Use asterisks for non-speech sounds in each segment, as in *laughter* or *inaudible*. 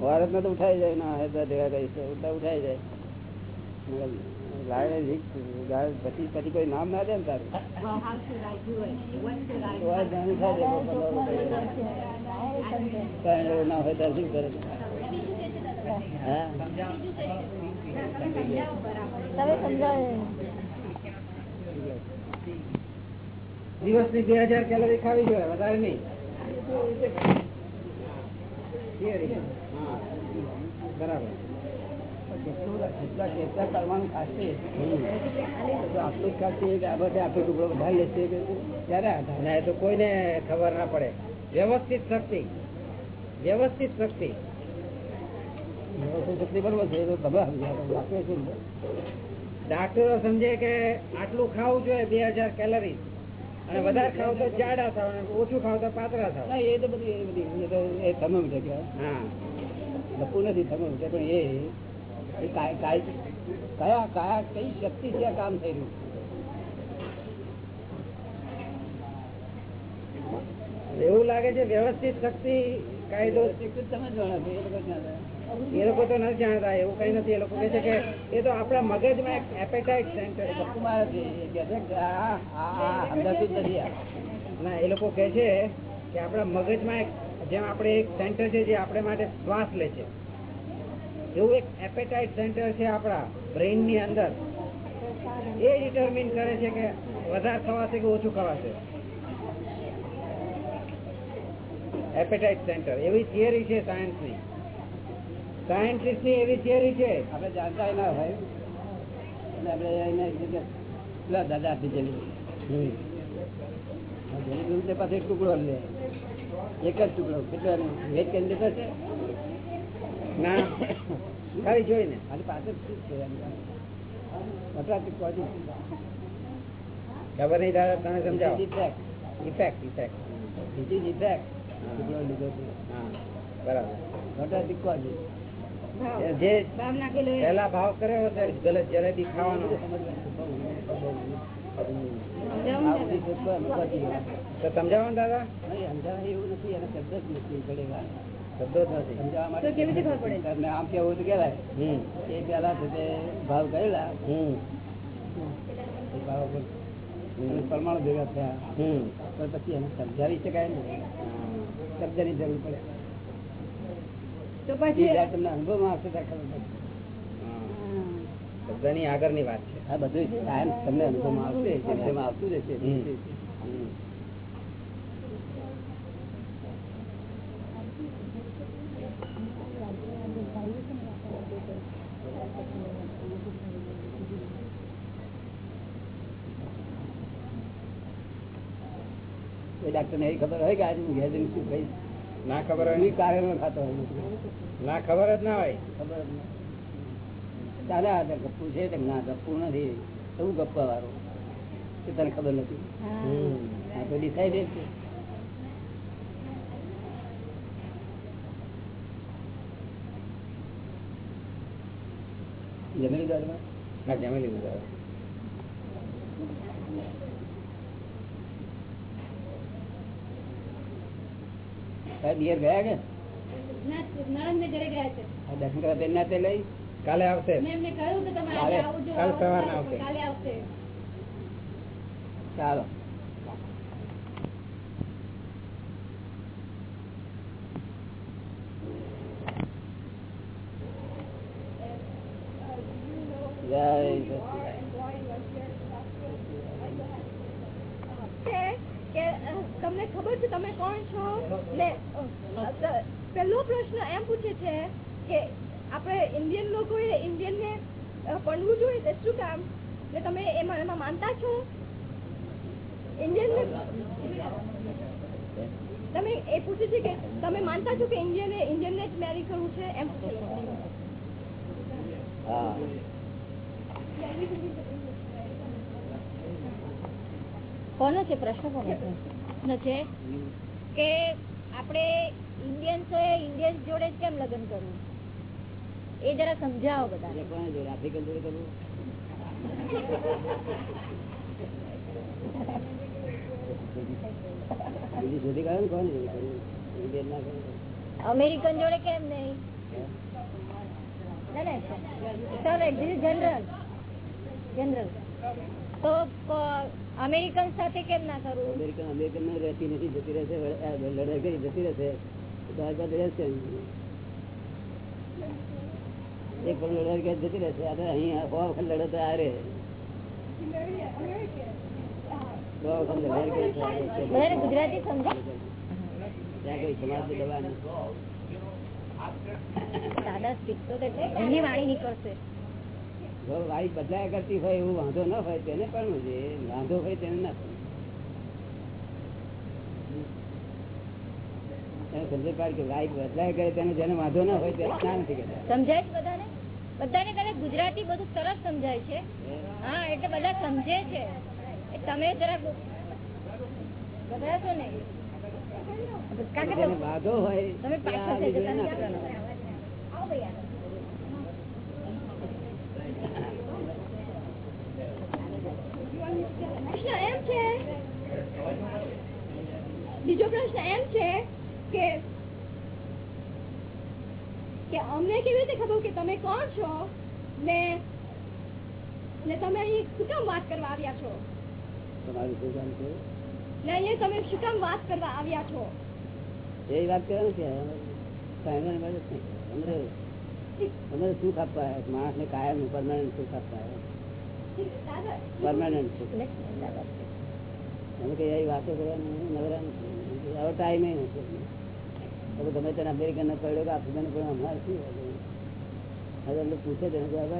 ભારતમાં તો ઉઠાઈ જાય ના ભેગા કહીશ ઉઠાઈ જાય. જી- પછી પછી કોઈ નામ ના દે ને તારું. એવું ના હોય તો શું કરે હા. તમે સમજાવે. દિવસની બે હજાર કેલરી ખાવી જોઈએ, વધારે નહીં. બરાબર. કરવાનું ખાશે આટલું ખાશે આ બધે લેશે ત્યારે તો કોઈને ખબર ના પડે. વ્યવસ્થિત શક્તિ. વ્યવસ્થિત શક્તિ. વ્યવસ્થિત શક્તિ બરોબર છે તો તમે ડાક્ટરો સમજે કે આટલું ખાવું જોઈએ બે હજાર કેલરી અને વધારે ખાવ તો જાડા થાવ ઓછું ખાવ તો પાતળા થાવ એ તો બધી એ બધી એ તો એ થર્મોમીટર કહેવાય હા. લખવું નથી થર્મોમીટર પણ એ એ કાય- કાય- કયા કયા કઈ શક્તિ છે આ કામ થઈ રહ્યું? એવું લાગે છે વ્યવસ્થિત શક્તિ કાયદો. તમે જાણો એ લોકો? એ લોકો તો નથી જાણતા, એવું કઈ નથી. એ લોકો કહે છે કે એ તો આપણા મગજમાં એક એપેટાઇટ સેન્ટર ના, એ લોકો કહે છે કે આપણા મગજમાં એક, જેમ આપણે એક સેન્ટર છે જે આપણે માટે શ્વાસ લે છે. એવું એક એપેટાઇટ સેન્ટર છે આપણા બ્રેઇનની અંદર. એ ડિટર્મિન કરે છે કે વધારે ખવાશે કે ઓછું ખવાશે. એપેટાઇટ સેન્ટર એવી થિયરી છે સાયન્સની. સાયન્ટિસ્ટની એવી થિયરી છે. આપણે જાણતા ના હોય એટલે આપણે એને પેલા દાદા આપી એક ટુકડો લે. એક જ ટુકડો. કેટલો વેચ કરીને દેતો છે? ના. ખાલી જોઈને ખાલી પાછળ શું છે વપરાતી ખબર નહીં દાદા તમે સમજાવો. ઇફેક્ટ ઇફેક્ટ ઇફેક્ટ બીજી ઇફેક્ટ ટુકડો લીધો છે હા. બરાબર. વપરાતી કોજી જે પહેલા ભાવ કર્યો ગલત જલેબી ખાવાનો. સમજાવો દાદા? નહીં, એવું નથી એને શબ્દ જ નથી. પડેગા શબ્દો નથી સમજાવવા તો કેવી રીતે ખબર પડે? આમ કેવું તો કહેવાય. હમ. એ પેલા ભાવ કરેલા. ભાવ પરમાણુ ભેગા થયા. તો પછી એને સમજાવી શકાય ને. શબ્દની જરૂર પડે. તો પછી તમને અનુભવમાં આવશે ખબર પડશે. આગળની વાત છે. આ બધું તમને અનુભવમાં આવશે જેમ આવતું. ડાક્ટર ને એ ખબર હોય કે આજે હું ઘેર શું કહીશ ના ખબર હોય એની કાર્યમાં ખાતો ના ખબર જ ના હોય? ખબર જ ના. દાદા ગપ્પુ છે ના ગપ્પુ નથી. એવું ગપ્પા વાળું? કે તને ખબર નથી? આ તો ડિસાઈડ છે. જમી લીધું? ના જમી લીધું ઘેર ગયા કે દર્શન કરવા બેન ના તે લઈ? કાલે આવશે. કાલે- સવારના આવશે. કાલે આવશે. ચાલો જય સચિદાનંદ. છે કે અ, તમને ખબર છે તમે કોણ છો ને અ, ત- પહેલો પ્રશ્ન એમ પૂછે છે કે આપણે ઇન્ડિયન લોકોએ ઇન્ડિયન ને અ, ભણવું જોઈએ તે શું કામ ને તમે એમાં એમાં માનતા છો ઇન્ડિયન ને તમે એ પૂછે છે કે તમે માનતા છો કે ઇન્ડિયન ઇન્ડિયન ને જ મેરી કરવું છે એમ પૂછે છે. હા કોનો છે પ્રશ્ન કોનો છે? પ્રશ્ન છે. કે આપણે ઇન્ડિયન્સ ઇન્ડિયન્સ જોડે કેમ લગ્ન કરવું? એ જરા સમજાવો બધા જોડે? આફ્રિકન જોડે કરવું? ઇન્ડિયન ના. અમેરિકન જોડે કેમ નહીં? સર જનરલ જનરલ તો અમેરિકન સાથે કેમ ના કરવું? અમેરિકન અમેરિકન રહેતી નથી જતી રહેશે લડાઈ કરી જતી રહેશે. તો તારી રહેશે. એક પણ લડાઈ કરી જતી રહેશે. આ તો અહીં સો વખત લડે તો આ. બધાને ગુજરાતી નથી. દાદા શીખતો એમની વાણી નીકળશે. વાઈફ બદલાયા કરતી હોય એવું વાંધો ન હોય તેને પણ જે વાંધો હોય તેને ના એને પાડ કે વાઈફ બદલાયા કરે તેને જેને વાંધો ન હોય તેને ના નથી કહેતા સમજાય છે બધાને? બધાને કદાચ ગુજરાતી બધું સરસ સમજાય છે. હા એટલે બધા સમજે છે. તમે ગભરાશો જેને વાંધો હોય તમે પાછળ જતા. આવો પ્રશ્ન એમ છે બીજો પ્રશ્ન એમ છે કે કે અમને કેવી રીતે ખબર કે તમે કોણ છો? ને ને તમે અહીં શું કામ વાત કરવા આવ્યા છો? તમારું શું કામ છે? ને અહીંયા તમે શું કામ વાત કરવા આવ્યા છો? એ વાત કરવાની છે. અમારે અમારે સુખ આપવા માણસ ને માણસને કાયમ પરમાનન્ટ સુખ આપવા પરમાનન્ટ સુખ. અમે કઈ આવી વાતો કરવાની નવરા હવે ટાઈમે નથી. અમેરિકન ને પડ્યો કે આફ્રિકન પણ અમારે શું હવે હવે પૂછે તેને જવાબ.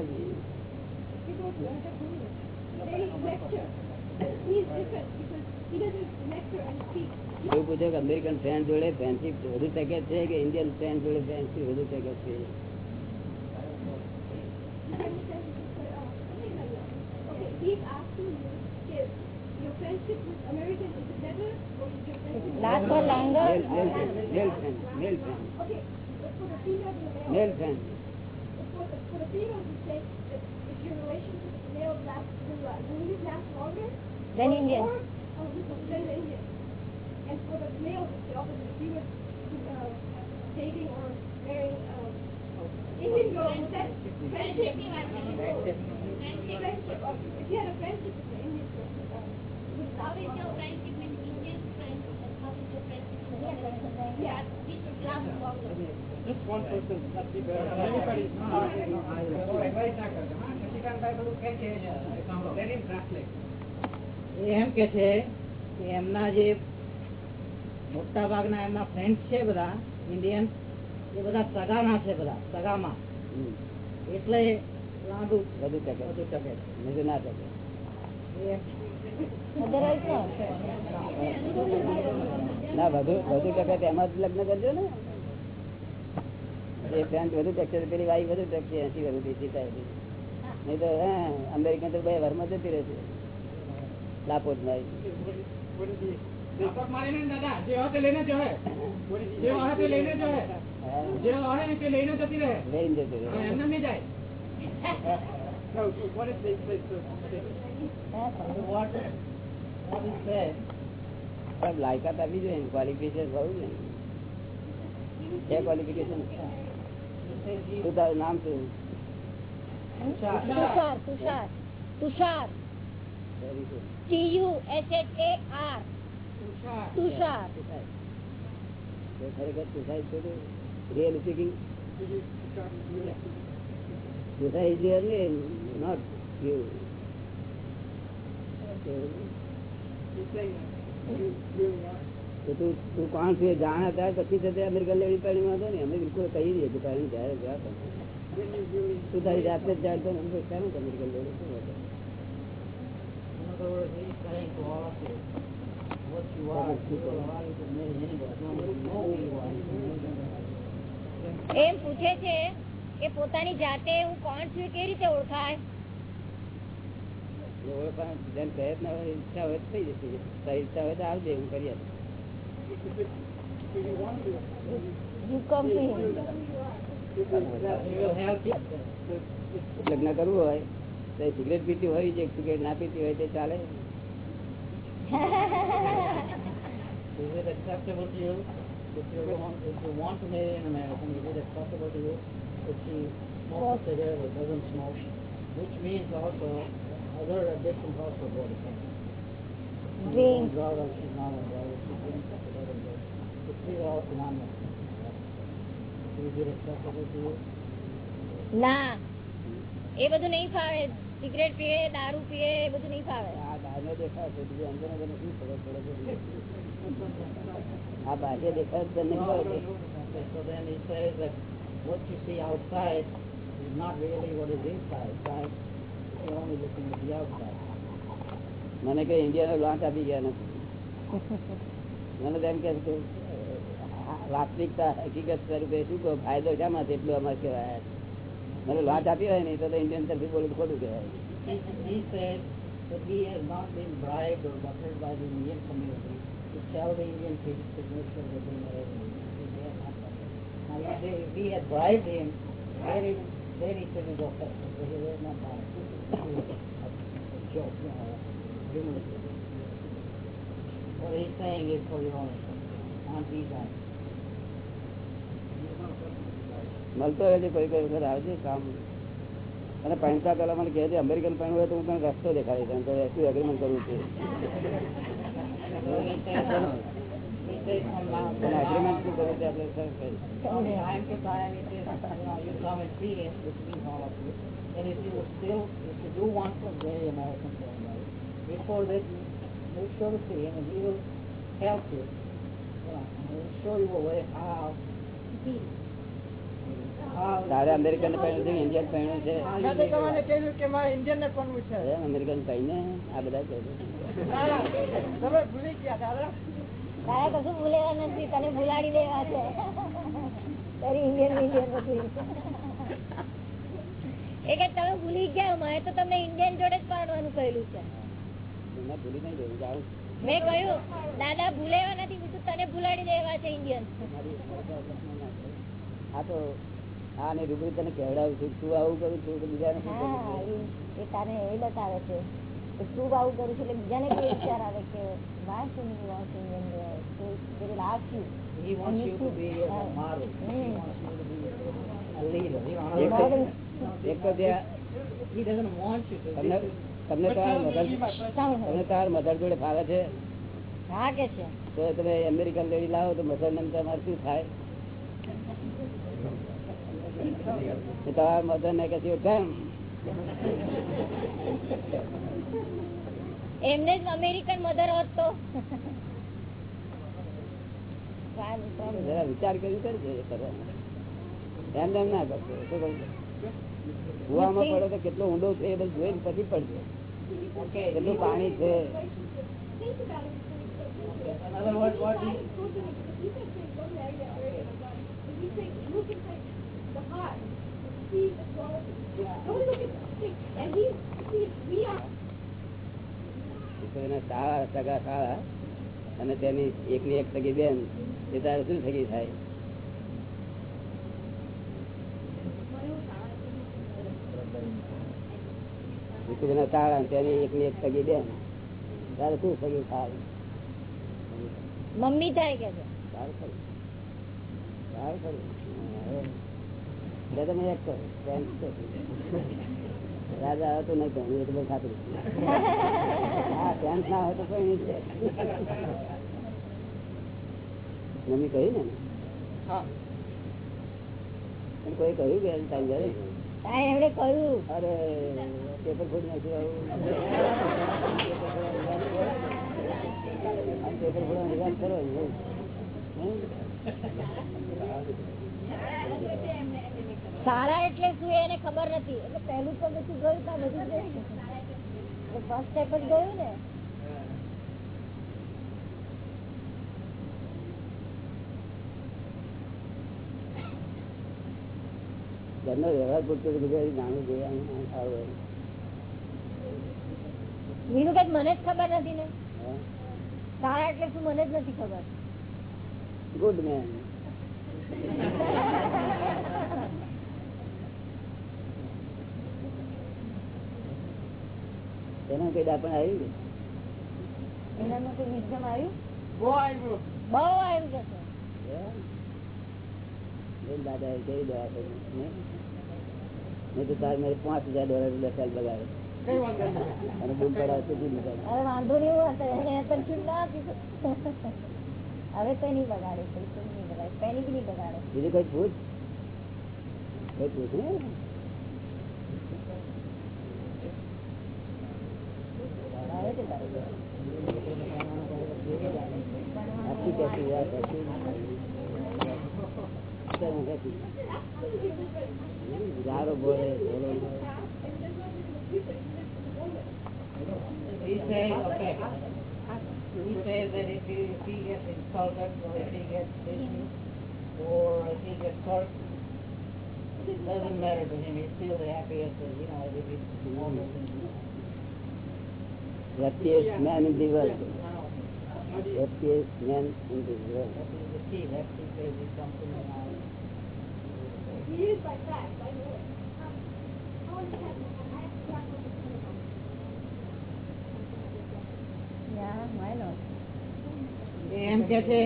એવું પૂછે કે અમેરિકન ફ્રેન્ડ જોડે ફ્રેન્ડશીપ વધુ શકે છે કે ઇન્ડિયન ફ્રેન્ડ જોડે ફ્રેન્ડશીપ વધુ શકે છે? Understands Last for longer? Male friend. Okay. For the. For the, you say that if your relationship with the male lasts, uh, will last longer? Indian. Or, oh, Indian. And for the male, the opposite. If uh, dating or marrying uh, Indian girl, friendship? Friendship. If you had a friendship Just one person, not people. Everybody. તો advice ના કરજો, શશિકાંતભાઈ બધું કહે છે, Let him translate. એમ કે છે કે એમના જે મોટા ભાગના એમના ફ્રેન્ડ છે બધા ઇન્ડિયન એ બધા સગાના છે બધા સગામાં એટલે લાંબુ વધુ ટકે બધું ટકે નહીં તો ના ટકે. ના વધુ વધુ ટકા એમાં જ લગ્ન કરજો ને. એ ફ્રેન્ડ વધુ ટકશે પેલી વાઈ વધુ ટકશે એસી વધુ બીજી થાય નહીં તો હા અમેરિકન તો બે વારમાં જતી રહેશે. લાપોટ ભાઈ લઈને જતી રહે. એમને નહીં જાય. *laughs* No, what is this? this, this, this? What, what is said? પણ લાયકાત આપવી જોઈએ ક્વોલિફિકેશન હોવું જોઈએ છે ક્વોલિફિકેશન શું તારું નામ શું Tushar Tushar Tushar Very good. T U H H A R Tushar. Tushar તો ખરેખર સુસાઇડ છે રિયલ સ્પીકિંગ are. તો તું તું કોણ છું જાણે ત્યાર પછી તો તે લેડી પાડી વાંધો ને અમે બિલકુલ કહી દઈએ કે તારી really, તું તારી જાતે જાણતો ને અમે કેમ અમેરિકન are. એમ પૂછે છે કે પોતાની જાતે હું કોણ છું કેવી રીતે ઓળખાય એ ઓળખવાનું જેમ કહે જ ના હોય ઈચ્છા હોય થઈ જશે ઈચ્છા હોય તો આવજે હું કરી આપીશ. You come to him He will help you. લગ્ન કરવું હોય તો સિગરેટ પીતી હોય છે સિગરેટ ના પીતી હોય તે ચાલે Is it acceptable to you? If you want, if you want to marry an American, is it acceptable to you she smokes a cigarette or doesn't smoke? Which means also other addictions also go to him. Drink. Drug, or she's not on drug, she drinks or whatever it is. If these are all synonymous. Is it acceptable to you? ના એ બધું નહીં ફાવે cigarette પીએ દારૂ પીએ એ બધું નહીં ફાવે આ બહારનો દેખાવ છે બીજું અંદર અંદર શું ખબર પડે છે આ બાહ્ય દેખાવ જ નહીં પડે Okay, so then he says that what you see outside is not really what is inside, right? You're only looking at the outside. મને કઈ ઇન્ડિયાનો લોન્ચ આપી ગયા નથી મને તો એમ કે છે કે આ વાસ્તવિકતા હકીકત સ્વરૂપે શું કહો ફાયદો શામાં છે એટલું અમારે કહેવાય મને લોન્ચ આપી હોય ને તો તો ઇન્ડિયન તરફી બોલું ખોટું કહેવાય He, he says that he has not been bribed or buttered by the Indian community to tell the Indian people to make sure they bring their revenue. He says they have not મળતો હોય કોઈ કોઈ વખત આવજે કામ અને પૈણતા પેલા મને કહે છે અમેરિકન પૈણ હોય તો હું તને રસ્તો દેખાડીશ એગ્રીમેન્ટ કરવું છે So he says, he says from now, from અને now એગ્રીમેન્ટ on, શું કરવું છે આપણે સર કહીએ. From time to time, it is, you know, you come and see him, which means all of you. And if you still, if you do want to marry American family, before that, make sure to see him, and he will help you. You know, and he'll show you a way how. How. તારે American પૈણું છે Indian પૈણું છે how you make it right. અરે, American પૈને આ બધા કહે છે તારે કશું ભૂલેવા નથી તને ભૂલાડી દેવા છે. તારી ઇન્ડિયન ઇન્ડિયન નથી એ કે તમે ભૂલી ગયા મેં તો તમને ઇન્ડિયન જોડે જ પાડવાનું કહેલું છે. મેં કહ્યું દાદા ભૂલેવા નથી બીજું તને ભૂલાડી દેવા છે ઇન્ડિયન હા તો હા ને રૂબરૂ તને કહેવડાવું છું તું આવું કરું છું બીજાને એ તારે એ બતાવે છે. તું આવું કરું છું? એટલે બીજાને કોઈ વિચાર આવે કે વાય શું વોચ ઇન્ડિયન તો they will ask. He wants you to be a model. He wants you to be a leader. You know, એક otherwise- તો- એક તો ત્યાં he doesn't want you to. તમને તમને તાર મધર તમને તાર મધર જોડે ફાવે છે? હા કે છે. તો તમે અમેરિકન લેડી લાવો તો મધર ને તમારે શું થાય? તો તમારા મધર ને કે કેમ એમને જ અમેરિકન મધર હોત તો. જરા વિચાર કરી કરજો એમ એમ ના કહું કુવામાં પડે તો કેટલો ઊંડો છે એ બધું જોઈને પછી પડશે Okay. કેટલું પાણી છે he. See the quality. Don't look at the thing. And he, see, we are સગા સારા અને તેની એકની એક સગી બેન એ તારે શું સગી થાય? સારા અને તેની એકની એક સગી બેન. તારે શું સગી થાય? મમ્મી થાય કે છે? સારું ખરું. સારું ખરું. તમે એક કરો. રાજા આવે તો નહીં કહું એટલે ખાતરી હા ટેન્સ ના હોય તો કોઈ નહીં છે. મમ્મી કહ્યું ને? એને કોઈ કહ્યું કે તારી ઘરે એમણે કહ્યું. અરે પેપર ફૂટ નાખ્યું આવું. પેપર ફૂટ નિવાન કરો? સારા એટલે શું એને ખબર નથી. એટલે પહેલું તો બધું ગયું તા બધું ગયું ફર્સ્ટ સ્ટેપ જ ગયું ને. ઘરનો વ્યવહાર પૂરતો સારું કઈ મને જ ખબર નથી ને? સારા એટલે શું મને જ નથી ખબર. ગુડ મેન *laughs* એના કઈ દાપણ આવ્યું એનામાં કોઈ વિઝન આવ્યું બહુ આવ્યું જશે દાદા એ દવા નહીં તો તાર મેરે પાંચ હજાર ડોલર લખાલ બગાડે અને બૂમ પડાવે તો બૂમ અરે વાંધો નહીં. *laughs* હવે તો નહીં બગાડે નહીં બગાડે પેની બી નહીં બગાડે. બીજું કઈ પૂછ? કઈ પૂછ ને He says, that if he, or if he gets or if he gets it doesn't matter to him. He's still the happiest, you know, if. Happiest man in the world happiest man in the world? એમ કે છે?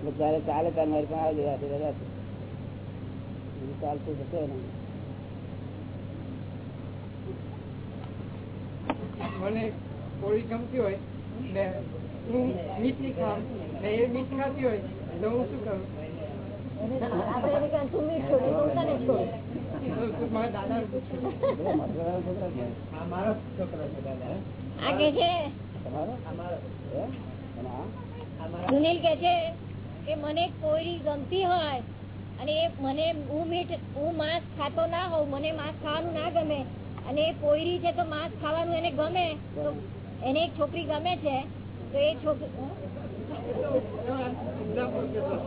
પણ ચાલે ચાલે મારી પાસે આવી બીજું ચાલતું જશે ને મને કોળી ગમતી હોય ને હું મીઠની ખાવ ને એ મીઠ ખાતી હોય તો હું શું કરું? મારા છોકરા છે. દાદા? સુનિલ કે છે કે મને કોઈ ગમતી હોય અને મને હું મીઠ હું માંસ ખાતો ના હોઉં મને માંસ ખાવાનું ના ગમે. અને એ પોયરી છે તો માંસ ખાવાનું એને ગમે. તો એને એક છોકરી ગમે છે તો એ છોકરી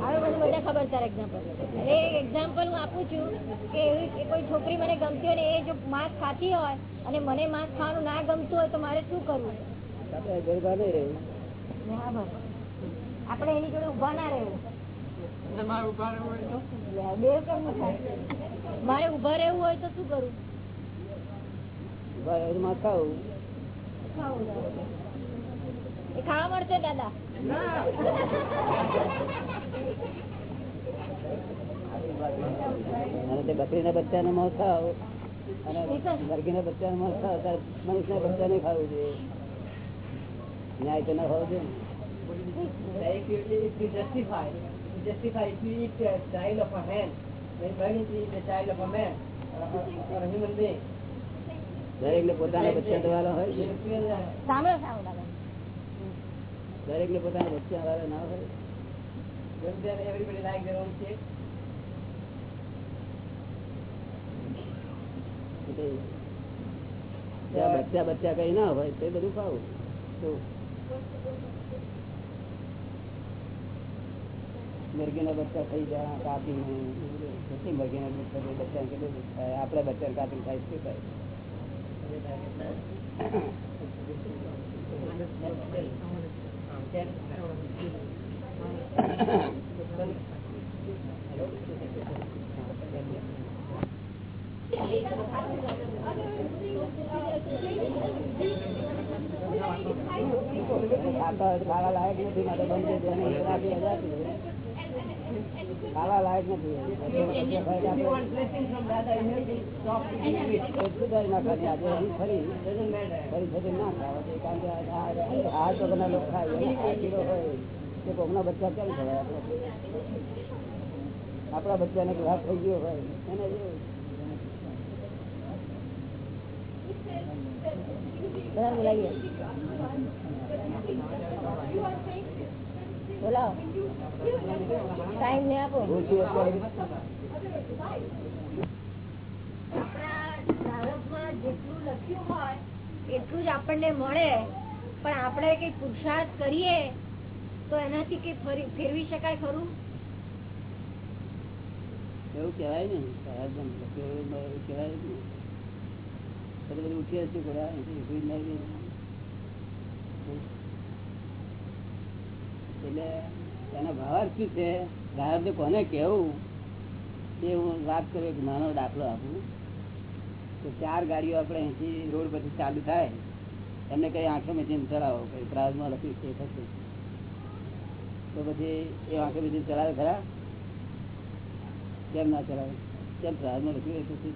હવે મને બધા ખબર તારા એક્ઝામ્પલ એટલે એક્ઝામ્પલ હું આપું છું કે એવી કોઈ છોકરી મને ગમતી હોય ને એ જો માંસ ખાતી હોય અને મને માંસ ખાવાનું ના ગમતું હોય તો મારે શું કરવું? આપણે એની જોડે ઊભા ના રહેવું. મારે ઊભા રહેવું હોય તો? લે, બે કેમનું થાય. મારે ઊભા રહેવું હોય તો શું કરું? ઊભા રહેવું માં ખાવું ખાવા મળશે દાદા? અને તે બકરીના બચ્ચાને મોં ખાવ અને મરઘીના બચ્ચાને ના ખાવ મનુષ્યના બચ્ચાને ખાવું જોઈએ. ન્યાય તો ના હોવો જોઈએ justify, if eat the child of a man, When you eat the child of a man or, or, a human being? દરેક ને પોતાના બચ્ચા વાળા હોય દરેક ને પોતાના બચ્ચા વાળા ના હોય their own kids? એટલે જ્યાં બચ્ચા બચ્ચા કઈ ના હોય તે બધું ખાવું મરઘીના બચ્ચા ખાઈ જાય કાપીને કેટલી મરઘીના બચ્ચા બચ્ચા કેટલું થાય આપડે બચ્ચા કાપીને ખાઈ શું થાય ખાતા હોય તો ખાવા લાયક નથી માટે બંધ થઈ જાય અને રાખી હજારથી. ખાવા લાયક નથી ફરી ફરી ના ખાવા આ- આ- આ લોકો ખાય હોય તે કોકના બચ્ચા કેમ ખવાય આપણે બચ્ચાને લાભ થઈ ગયો હોય એને બધા બોલાવીએ બોલાવો. ટાઈમ ને આપો. ઓછી અત્યારે આપણા ભારતમાં જેટલું લખ્યું હોય એટલું જ આપણને મળે. પણ આપણે કઈ પુરુષાર્થ કરીએ તો એનાથી કઈ ફરી ફેરવી શકાય ખરું? એવું કેવાય ને કેવાય ને. ઉઠી હશે નહીં એટલે એનો ભાવ શું છે? ધારો કોને કેવું એ હું વાત કરું એક નાનો દાખલો આપું. તો ચાર ગાડીઓ આપણે અહીંથી રોડ પરથી ચાલુ થાય. એમને કઈ આંખે મીચીને ચલાવો કઈ પ્રાર્થમાં લખ્યું છે થશે તો પછી એ આંખે મીચીને ચલાવે ખરા? કેમ ના ચલાવે? કેમ પ્રાર્થમાં લખ્યું એ થશે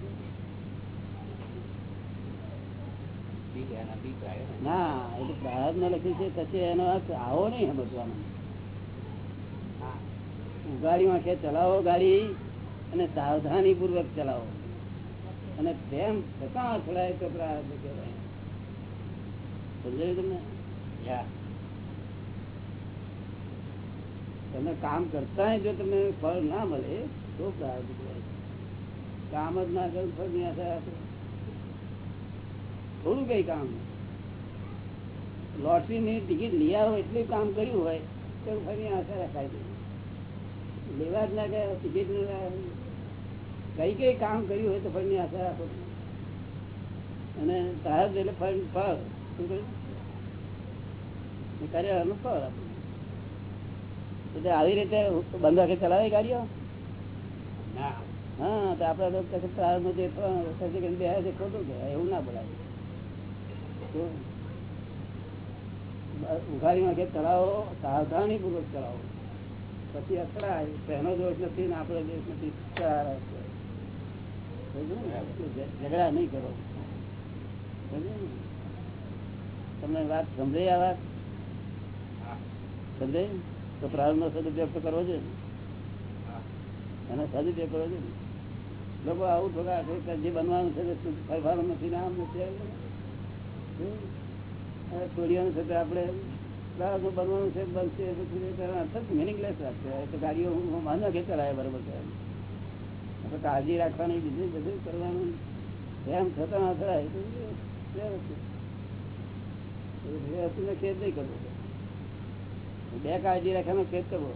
ના એ તો પ્રાર્થમાં લખ્યું છે થશે એનો અર્થ આવો નહીં સમજવાનો. ઉગાડી આંખે ચલાવો ગાડી અને સાવધાની પૂર્વક ચલાવો. અને તેમ થતા અથડાય તો તમને? તમે કામ કરતા જો તમને ફળ ના મળે, તો પ્રાર્થ કહેવાય. કામ જ ના કરું ફળની આશા થોડું કઈ કામ. લોટરી ની ટિકિટ લઈ આવો એટલું કામ કર્યું હોય, તો ફરી આશા છે. લેવા જ ના ગયા ટિકિટ કઈ કઈ કામ કર્યું હોય તો ફળની આશા રાખો. અને તારા એટલે ફળ ફળ. શું કહ્યું? કર્યાનું ફળ એટલે આવી રીતે બંધ રાખે ચલાવે ગાડીઓ? હા તો આપડે તો પ્રારંભ જે પણ થશે બે છે ખોટું કહેવાય એવું ના બોલાય. ઉઘાડીમાં કે ચલાવો સાવધાની પૂર્વક ચલાવો. પછી અથડાય. તેનો દોષ નથી ને આપણો દોષ નથી. છે. સમજ્યું? ઝઘડા નહીં કરો. સમજ્યું તમને વાત સમજાઈ આ વાત? સમજાય તો પ્રારંભ નો સદુપયોગ તો કરવો જોઈએ એનો સદુપયોગ કરવો જોઈએ લોકો આવું થોડા જે બનવાનું છે ફરવાનું નથી ને આમ નથી છોડીઓનું છે આપણે પ્રારંભ બનવાનું છે બનશે મિનિંગલેસ રાખશે તો ગાડીઓ માનો કે ચલાવે બરોબર છે આપણે કાળજી રાખવાની બીજું બધું કરવાનું. એમ થતા ના થાય તો ખેદ નહીં કરવો. બે કાળજી રાખવાનો ખેદ કરવો.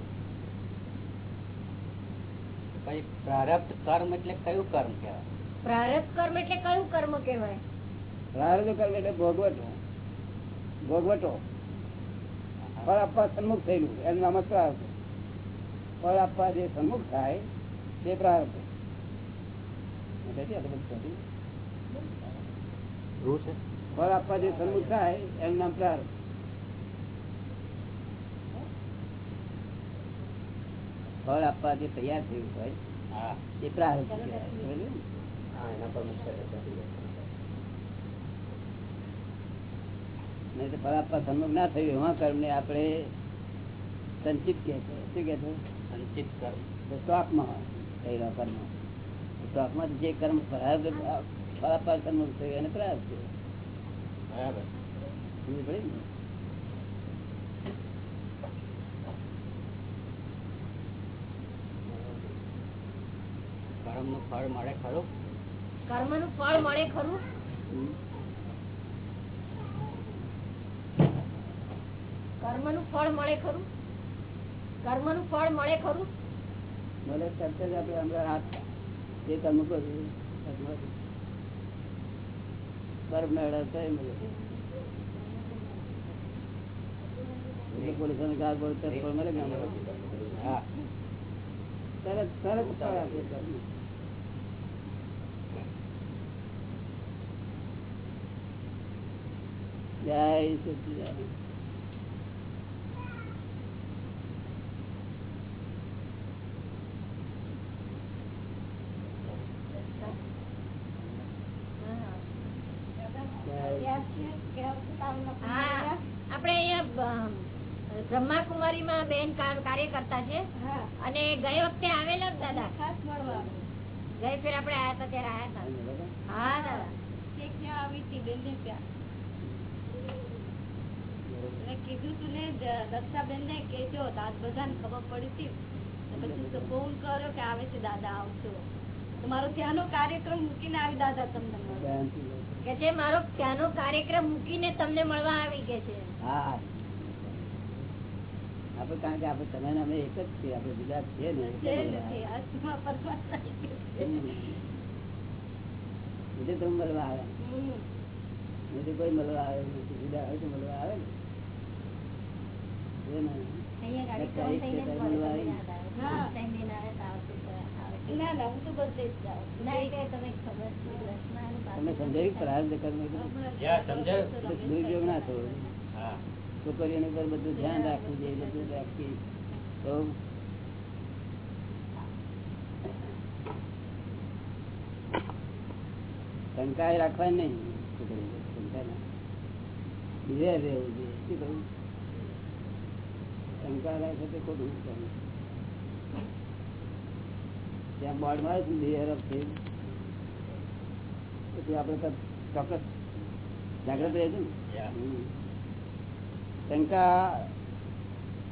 પછી પ્રારબ્ધ કર્મ એટલે કયું કર્મ કહેવાય? પ્રારબ્ધ કર્મ એટલે કયું કર્મ કહેવાય? પ્રારબ્ધ કર્મ એટલે ભોગવટો. ભોગવટો. ફળ આપવા સન્મુખ થયેલું એનું નામ જ પ્રારબ્ધ ફળ આપવા જે સન્મુખ થાય તે બેઠી. ફળ આપવા જે સન્મુખ થાય એનું નામ પ્રારબ્ધ ફળ આપવા જે તૈયાર થયું હોય એ પ્રારબ્ધ કહેવાય. પર ને? નહીં તો ફળ આપવા સન્મુખ ના થયું એવા કર્મ આપણે સંચિત કે છે. શું કે છે? સંચિત કર્મ. સ્ટોકમાં થયેલા કર્મ. સ્ટોકમાં જે કર્મ પ્રારબ્ધ ફળ આપવા સન્મુખ થયું એને પ્રારબ્ધ છે બરાબર. સમજ પડી ને? કર્મનું ફળ મળે ખરું? કર્મનું ફળ મળે ખરું? હમ. નું ફળ મળે ખરું? કર્મનું ફળ મળે ખરું? ભલે તરત જ આપણે હમણાં મળે મળે જય સચિદાનંદ જય હા આપણે અહીંયા અ, બ્રહ્માકુમારી માં બેન કા- કાર્ય કરતા છે અને ગઈ વખતે આવેલા જ દાદા ખાસ મળવા ગઈ ફેર આપણે આયા હતા ત્યારે આયા હતા. હા દાદા. કે ક્યાં આવી હતી બેન ને ત્યાં કીધું તું ને દક્ષાબેન ને કેજો આજ બધાને ખબર પડી હતી. પછી તો ફોન કર્યો કે આવે છે દાદા આવશો તો મારો ત્યાંનો કાર્યક્રમ મૂકીને આવી દાદા તમને મળવા. કે જે મારો ત્યાંનો કાર્યક્રમ મૂકીને તમને મળવા આવી કે છે. હા. આપણે કારણ કે આપડે તમે અમે એક જ છીએ આપડે બીજા છીએ ને. *laughs* છે નથી આત્મા પરમાત્મા એક જ છે. એટલે તમે મળવા આવે. બીજું કોઈ મળવા આવે નથી જુદા આવે મળવા આવે. ને તમે ખબર છે પ્રશ્ન અને તમને પાછળ સમજાયું? દુરુપયોગ ના થયો છોકરીઓને ઉપર બધું ધ્યાન રાખવું જોઈએ બધું રાખીએ. તો શંકા રાખવા રાખવાની નહીં છોકરીઓ શંકા ધીરે રહેવું જોઈએ શું કહ્યું શંકા રાખે તો ખોટું કામ. ત્યાં બોર્ડ મારે છે બિહેર ઓફ પછી આપણે ચોક્કસ જાગ્રત રહે ને. શંકા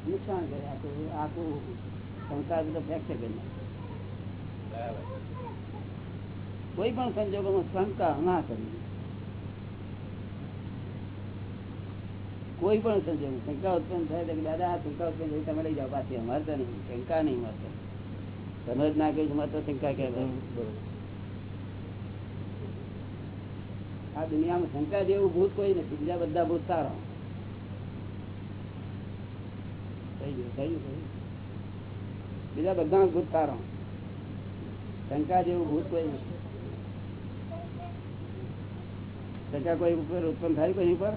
નુકસાન કરે આખું આખું શંકા બધો ફ્રેક્ચર કરી. કોઈ પણ સંજોગોમાં શંકા ના કરવી કોઈ પણ સંજોગ શંકા ઉત્પન્ન થાય તો દાદા, આ શંકા ઉત્પન્ન થઈ તમે લઈ જાઓ, પાછી અમારે તો નહીં, શંકા નહીં મારતો તમે જ ના કહ્યું મારે તો શંકા કહેવાય. આ દુનિયામાં શંકા જેવું ભૂત કોઈ નથી, બીજા બધા ભૂત સારા. થઈ ગયું થઈ ગયું થઈ ગયું. બીજા બધા ભૂત સારા શંકા જેવું ભૂત કોઈ નથી શંકા કોઈ ઉપર ઉત્પન્ન થાય કોઈ ઉપર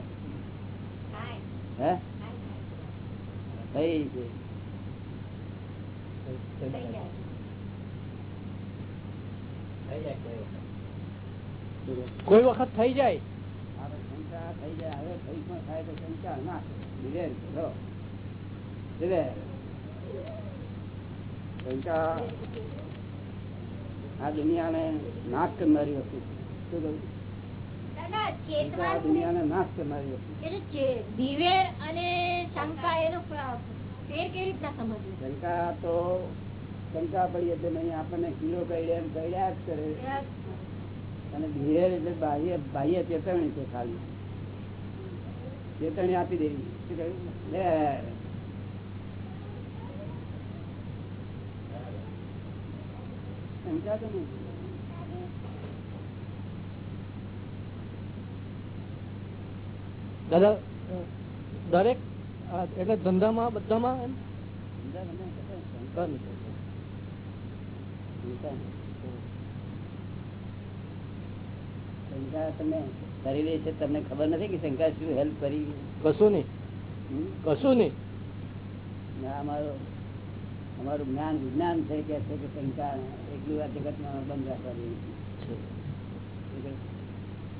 હે થઈ છે કોઈ વખત થઈ જાય હવે શંકા થઈ જાય હવે થઈ પણ થાય તો શંકા ના ધીરે રહો ધીરે શંકા આ દુનિયાને નાશ કરનારી વસ્તુ. શું કહ્યું દાદા શંકા આ ચેતના દુનિયાને નાશ કરનારી વસ્તુ. છે. એટલે ચે- દિવેર અને શંકા એનો ફેર કેવી રીતના સમજવું? શંકા તો શંકા પડી એટલે નહીં આપણને કિલો કઈડે એમ કઈડ્યા જ કરે. અને ધીરે એટલે બાહ્ય બાહ્ય ચેતવણી છે ખાલી. ચેતવણી આપી દેવી. શું કહ્યું? શંકા નહીં દાદા દરેક એટલે ધંધામાં બધામાં? શંકા તમે કરી રહી છે તમને ખબર નથી કે શંકા શું હેલ્પ કરી કશું નહીં? કશું નહીં ને અમારો અમારું જ્ઞાન વિજ્ઞાન છે કે છે કે શંકા એકલું આ જગતમાં બંધ રાખવા જેવી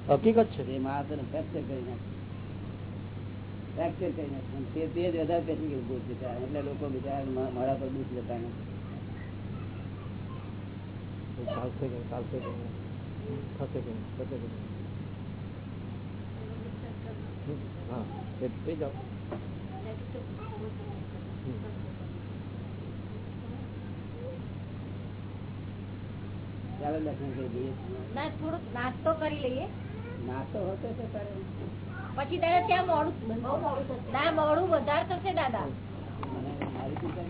હકીકત છે તે માણસોને ફ્રેક્ચર કરી નાખે ફ્રેક્ચર કરી નાખે અને તે તે જ વધારે પેસી ગયું ભૂત બિચારા. એટલે લોકો બિચારા મ- મોડા પર દુઃખ લેતા નથી ચાલશે કે ચાલશે કે નહીં. થશે કે નહીં, થશે કે નહીં. હમ, હા એ થઈ જાઓ ચાલો દર્શન કરી દઈએ ના થોડુંક નાસ્તો કરી લઈએ. નાસ્તો હોતો છે તારે. પછી દાદા ત્યાં મોડું બહુ મોડું થશે. ના મોડું વધારે થશે દાદા. મારી ચિંતા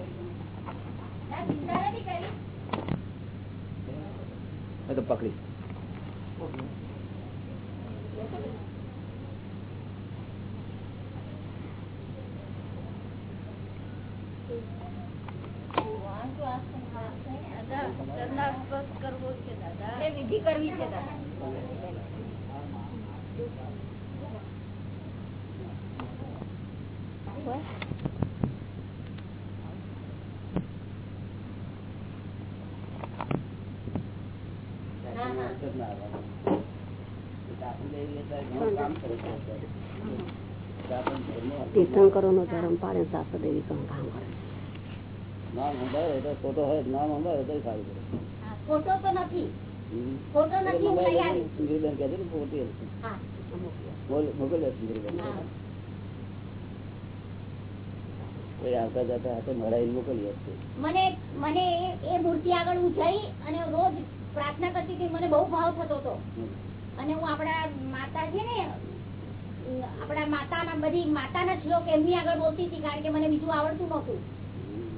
નથી કરી. પકડી એ વિધિ કરવી છે દાદા હા, હા. તીર્થંકરો નો ધર્મ પાડે શાસ્ત્ર દેવી કામ કામ કરે નામ સંભાળે તો ફોટો હોય નામ સંભાળે તો સારું પડે. હા, તો નથી. હમ. નથી હું લઈ આવી સુંદરીબેન કહે છે ને મોટી બોલ- મોકલો સુંદરીબેન કોઈ આવતા જતા હાથે મળાઈને મોકલી આપશે. મને મને એ- મૂર્તિ આગળ હું જઈ અને રોજ પ્રાર્થના કરતી હતી મને બહુ ભાવ થતો હતો. અને હું આપણા માતા છે ને આપણા માતાના બધી માતાના શ્લોક એમની આગળ બોલતી હતી કારણ કે મને બીજું આવડતું નતું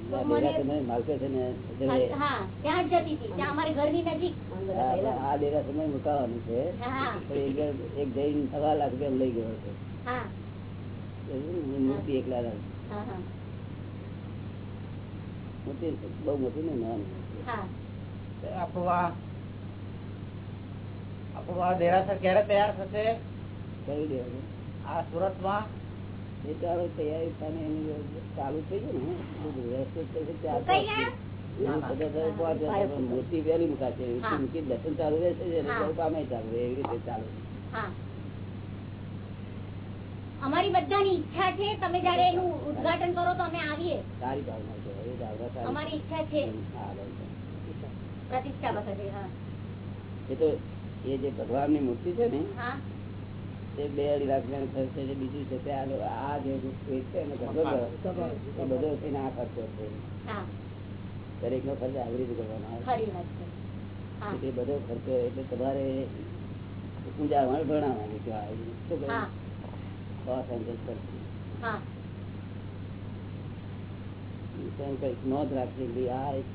તો આ મને- ડેરા સમય માલકે છે ને એટલે હા ત્યાં જ જતી હતી ત્યાં અમારે ઘરની નજીક. આ- આ ડેરા સમય મુકાવાનું છે. હા. પણ એક એક જૈન સવા લાખ રૂપિયા લઈ ગયો હતો. હા. મૂર્તિ એકલા રાખી. હા હા. મોટી ને નાની આપણું આ દેરાસર ક્યારે તૈયાર થશે? કઈ દેવાનું આ સુરતમાં એ તૈયારી થાય એની ચાલુ થઈ ગયું ને બધું વ્યવસ્થિત થશે ત્યાં મૂર્તિ વહેલી મુકાશે દર્શન ચાલુ રહેશે કામે ચાલુ એવી રીતે ચાલુ. અમારી બધાની ઈચ્છા છે તમે જયારે એનું ઉદ્ઘાટન કરો તો અમે આવીએ. સારી ભાવના છે અમારી ઈચ્છા છે. પ્રતિષ્ઠા વખતે હા. એ તો એ જે ભગવાનની મૂર્તિ છે ને તે બે અઢી લાખ ના ખર્ચે છે બીજું છે તે આ લો- આ જે એક છે ને ગભરો, એ બધો થઈને આ ખર્ચો છે હા. દરેક નો ખર્ચ આવી રીતે કરવાનો આવે ખરી વાત છે. હા. એ બધો ખર્ચો એટલે તમારે પૂજા ભણાવવાની કહેવાય શું કહ્યું? હા. લોસ એન્જલ્સ પરથી. હા. તેમ કંઈક નોંધ રાખવી કે આ એક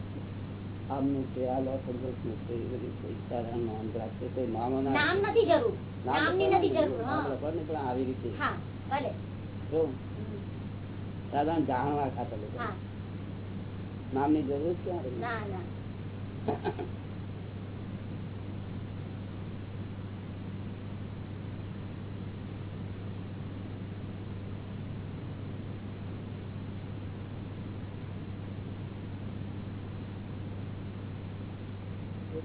આમનું છે આ લોસ એન્જલ્સ છે એ બધી પૈસા નોંધ રાખશે કોઈ નામો નામ નથી જરૂર નામની નથી જરૂર હા. પણ આવી રીતે. હા ભલે. જો સાધારણ જાણવા ખાતર નામની જરૂર ક્યાં ના ના *laughs* હવે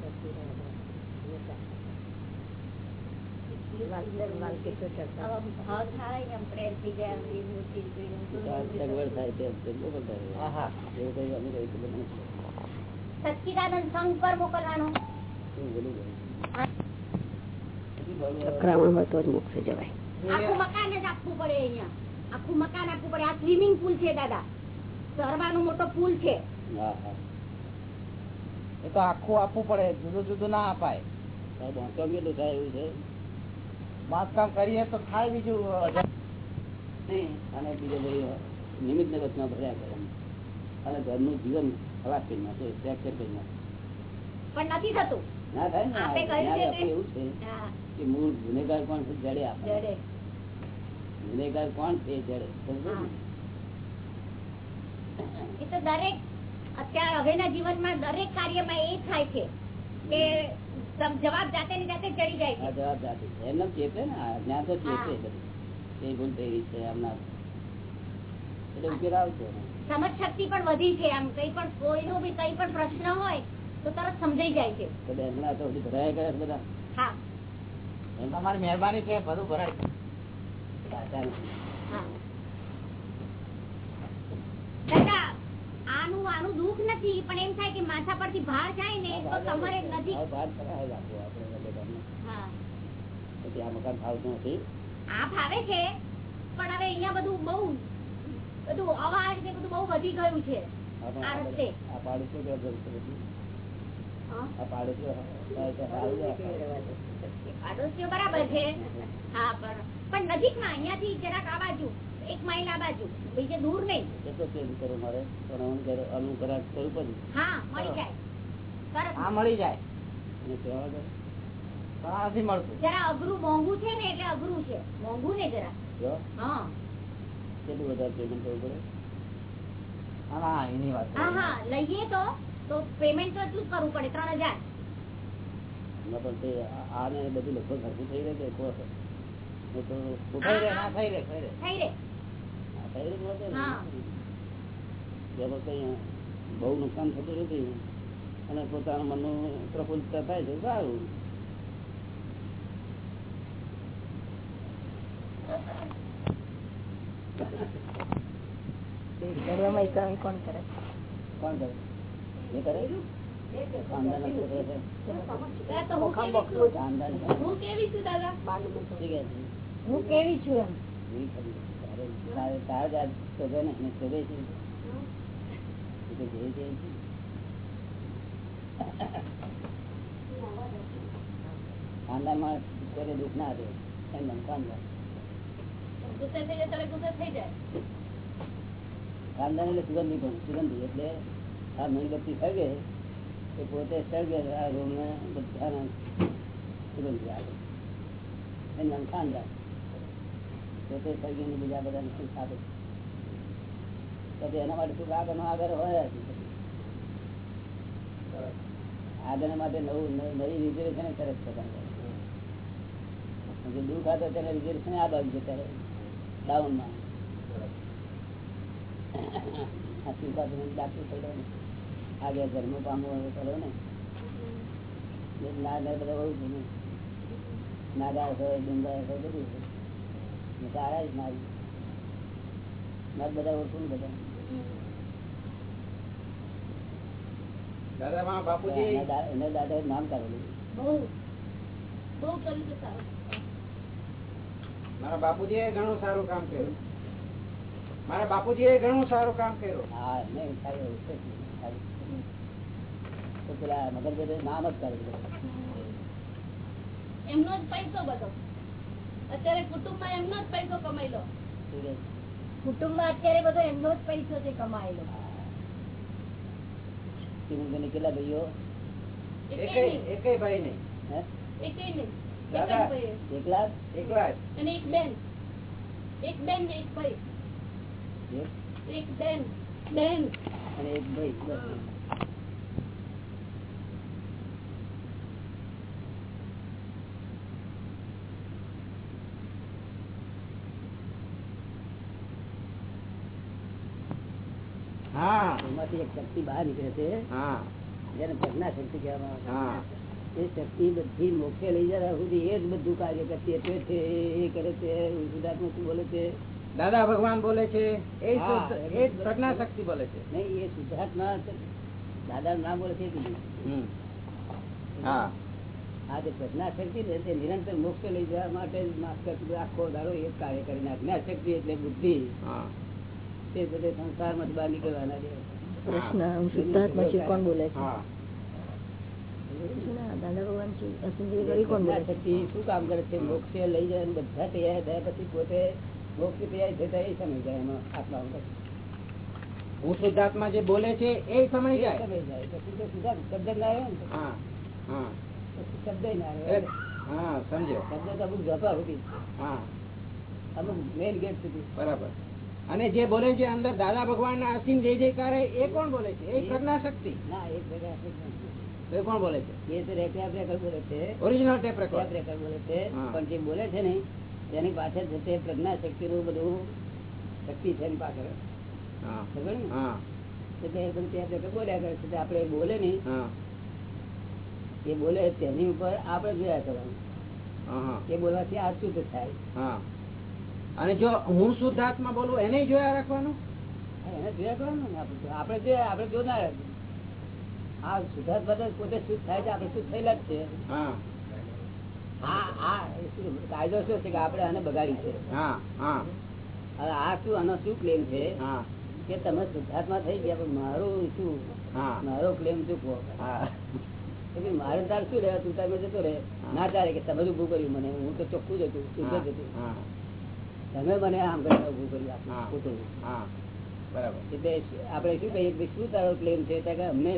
ભાવ થાય ને આમ પ્રેમ થઈ જાય આમ એ મૂર્તિ જોઈને. સગવડ થાય તેમ તેમ લોકો કરે. હા હા એવું કઈ અમે કઈ ખબર નથી. સચ્ચિદાનંદ સંઘ પર મોકલવાનો. શું બોલી ગયું? હા. નથી બોલવું. સંક્રમણ હોય તો જ મોક્ષે જવાય. આખું મકાન જ આપવું પડે અહીંયા. આખું મકાન આપવું પડે. આ સ્વિમિંગ પુલ છે દાદા. સરવાનો મોટો પુલ છે. એ તો આખું આપવું પડે. જુદું જુદું ના અપાય. બાંધકામ કેટલું થાય એવું છે? બાંધકામ કરીએ તો થાય બીજું અને બીજે બધું નિમિત્ત રચના ભર્યા કરે અને ઘરનું જીવન ખરાબ કરી નાખે ફ્રેક્ચર કરી નાખે પણ નથી થતું. ના થાય ને એવું છે. કે મૂળ ગુનેગાર કોણ છે? જડે આપણે ગુનેગાર કોણ છે? જડે? એ તો દરેક અત્યારે હવેના જીવનમાં દરેક કાર્યમાં એ થાય છે કે જવાબ જાતે ને જાતે ચડી જાય છે. જવાબ જાતે. એમને ચેતે ને જ્ઞાન તો ચેપે બધું. એ ભૂલ થઈ રહી છે આમના એટલે ઉકેલ આવશે. સમજ શક્તિ પણ વધી છે આમ કઈ પણ કોઈનો બી કઈ પણ પ્રશ્ન હોય તો તરત સમજાઈ જાય છે. તો બેંકના તો બધી ભરાયા બધા. હા. તમારી મહેરબાની છે બધું ભરાય આનું આનું દુઃખ નથી પણ એમ થાય કે માથા પરથી ભાર જાય ને તો તમારે નથી આ વાત કરાય આપણે. હા. આ મકાન ફાવતું નથી. આ ભાવે છે પણ હવે અહીંયા બધું બહુ બધું અવાજ ને બધું બહુ વધી ગયું છે. આ રસ્તે. આ. આ પાડોશીઓ બરાબર છે. હા પણ પણ નજીકમાં અહીંયાથી જરાક આ બાજુ એક માઇલ આ બાજુ બીજે દૂર નહીં. કેટલો change કરવો મારે પણ અનુકર- અનુકરણ કરવું હા મળી જાય. હા મળી જાય. અને કહેવા દે. પણ મળતું. જરા અઘરું મોંઘું છે ને એટલે અઘરું છે. મોંઘું ને જરા. હા. કેટલું વધારે પેમેન્ટ કરવું પડે? હા હા એની વાત હા હા લઈએ તો. તો પેમેન્ટ તો એટલું જ કરવું પડે ત્રણ હજાર. પણ તે આને બધું લગભગ હરખું થઈ રહે છે કોર્સ એ તો થઈ રહે થઈ રહે થઈ રહે. થઈ રે થઈ રહે હા. જેમાં કઈ બહુ નુકસાન થતું નથી. અને પોતાના મનનું પ્રફુલ્લતા થાય છે સારું. કોણ કરે? એ કરે? હું કેવી છું? એમ. તારે શોધે ને શોધે છે. ખાનદાનમાં કોઈ દુઃખ ના દે એમ ખાનદાન. ગુસ્સે ત્યારે એટલે સુગંધી પણ, સુગંધી એટલે આ મીણબત્તી સળગે એ પોતે સળગે આ રૂમને બધાને સુગંધી આવે એનું ખાનદાન પોતે સળગીને બીજા બધાને સુખ આપે? પછી એના માટે સુખ આગળ આગળ હોય. આગળ માટે નવું નવી રિઝર્વેશન તરત થતા દુઃખ હતો તેને રિઝર્વેશન આ બાજુ જતા રહે. ડાઉનમાં આ સુખ હતું દાખલ થઈ ને. આગળ ધર્મ પામવું હોય કરો ને. ના ના બધા બહુ છે નાગા હોય ડુંગા હોય બધું છે ને સારા જ ના ના બધા ઓળખું બધા. દાદા બાપુજી. એના દા- નામ કરેલું. બહુ બહુ કર્યું મારા બાપુજી એ ઘણું સારું કામ કર્યું. મારા બાપુજી એ ઘણું સારું કામ કર્યું. હા નહીં. તો પેલા મગર નામ જ કાઢેલું એમનો જ પૈસો બધો. અત્યારે કુટુંબમાં એમનો જ પૈસો કમાઈ લો. કુટુંબમાં અત્યારે બધો એમનો જ પૈસો છે કમાયેલો શ્રીમંતભાઈને કેટલા ભાઈઓ? નહીં. ભાઈ નહીં. હે? નહીં. એક જ દાદા. એકલા એકલા અને એક બેન. એક બેન ને એક ભાઈ. એક? બેન. બેન. અને એક ભાઈ. હા. એમાંથી એક શક્તિ બહાર નીકળે છે. હા. જેને પ્રજ્ઞા શક્તિ કહેવામાં આવે. એ શક્તિ બધી મોક્ષે લઈ જાય સુધી એ જ બધું કાર્ય કરતી એટલે છે એ કરે છે ગુજરાતમાં શું બોલે છે. દાદા ભગવાન બોલે છે એ પ્રજ્ઞા શક્તિ બોલે છે. નહીં એ શુદ્ધાત્મા દાદા ના બોલે છે કીધું. હા. આ જે પ્રજ્ઞા શક્તિ ને તે નિરંતર મોક્ષ લઈ જવા માટે આખો દાડો એક કાર્ય કરીને આજ્ઞા શક્તિ એટલે બુદ્ધિ. તે બધે સંસારમાંથી બહાર નીકળવાના છે. પ્રશ્ન હું. શુદ્ધાત્મા છું કોણ બોલે છે? હું જે અમુક મેન ગેટ સુધી બરાબર. અને જે બોલે છે અંદર દાદા ભગવાન ના અસીમ જય જયકાર, એ કોણ બોલે છે? એ પ્રજ્ઞા શક્તિ ના, એ કોણ બોલે છે? એ તો રેકર્ડ રેકર્ડ બોલે છે. ઓરિજિનલ ટેપ રેકોર્ડ રેકર્ડ બોલે છે. પણ જે બોલે છે ને તેની પાછળ છે તે પ્રજ્ઞા શક્તિ નું બધું શક્તિ છે એની પાછળ બોલ્યા કરે છે. આપણે બોલે નહીં. એ બોલે તેની ઉપર આપણે જોયા કરવાનું. એ બોલવાથી આ શુદ્ધ થાય. હા. અને જો હું શુદ્ધાત્મા બોલું એને જોયા રાખવાનું? એને જોયા કરવાનું આપણે. આપણે જોયા આપણે જોનાર જ. આ શુદ્ધાત્મા પોતે શુદ્ધ થાય છે આપણે શુદ્ધ થયેલા જ છે. હા. કાયદો શું છે કે આપણે આને બગાડી છે? હા હા. હવે આ શું આનો શું ક્લેમ છે? કે તમે શુદ્ધાત્મા થઈ ગયા પણ મારું શું? મારો ક્લેમ ચૂકવો હા. મારે તાર શું રે તું તમે જતો રહે. ના ચાલે કે તમે ઉભું કર્યું મને. હું તો ચોખ્ખું જ હતું શુદ્ધ જ હતું. તમે મને આમ કરીને ઉભું કર્યું હા. એટલે આપણે શું કહીએ શું તારો ક્લેમ છે? અમને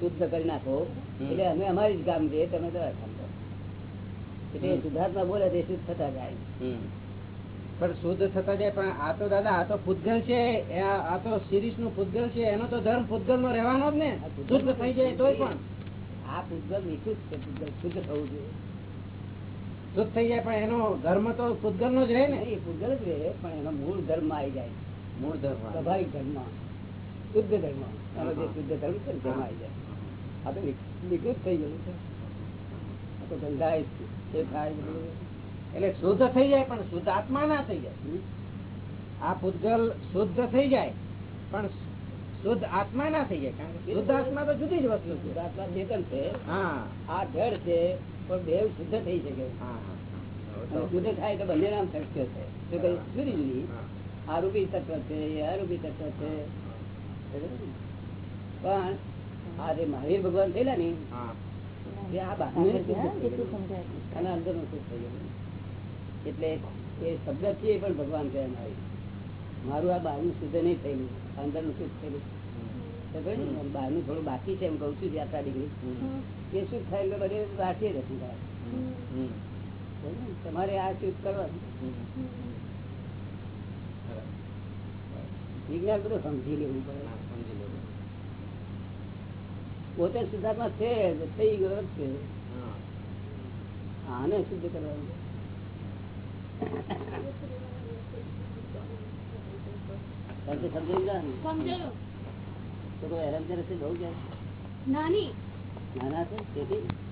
શુદ્ધ કરી નાખો. એટલે અમે અમારી જ કામ છે તમે તમારા કામ કરો. એટલે શુદ્ધાત્મા બોલે તે શુદ્ધ થતા જાય. પણ શુદ્ધ થતા જાય પણ આ તો દાદા આ તો પૂતગલ છે આ આ તો શિરીષનું પૂતગલ છે એનો તો ધર્મ પૂતગલ નો રહેવાનો જ ને. શુદ્ધ થઈ જાય તોય પણ. આ પૂતગલ નિશુદ્ધ છે પૂતગલ શુદ્ધ થવું જોઈએ. શુદ્ધ થઈ જાય પણ એનો ધર્મ તો પૂતગલ નો જ રહે ને. એ પૂતગલ જ રહે પણ એનો મૂળ ધર્મ આવી જાય. મૂળ ધર્મ સ્વાભાવિક ધર્મ. શુદ્ધ ધર્મ. એનો જે શુદ્ધ ધર્મ છે ને આવી જાય. આ વિકૃત થઈ ગયું છે. આ તો ગંધાય એ થાય એટલે શુદ્ધ થઈ જાય પણ શુદ્ધ આત્મા ના થઈ જાય. આ પૂતગલ શુદ્ધ થઈ જાય પણ શુદ્ધ આત્મા ના થઈ જાય. કારણ કે શુદ્ધ આત્મા તો જુદી જ વસ્તુ શુદ્ધ આત્મા ચેતન છે. હા. આ જળ છે પણ દેવ શુદ્ધ થઈ શકે. હા શુદ્ધ થાય તો બંને નામ શક્ય છે. જુદી જુદી. આરોપી તત્વ છે એ આરોપી તત્વ છે. પણ આ જે મહાવીર ભગવાન થયેલા ને એ આ એટલું. અને અંદરનું શુદ્ધ થઈ ગયું એટલે એ શબ્દ છે પણ ભગવાન કહે મારી મારું આ બહારનું શુદ્ધ નહીં થયેલું અંદરનું શુદ્ધ થયેલું. ને, બહારનું થોડું બાકી છે એમ કહું છું યાત્રા ડિગ્રી. એ શુદ્ધ થાય એટલે બધે બાકી જ ને? તમારે આ શુદ્ધ કરવાનું બરાબર. વિજ્ઞાન બધું સમજી લેવું પડે. હા, સમજી લેવું. પોતે સિદ્ધાર્થમાં છે થઈ ગયો છે. આને શુદ્ધ કરવાનું? સમજાયું નાના છે તેથી?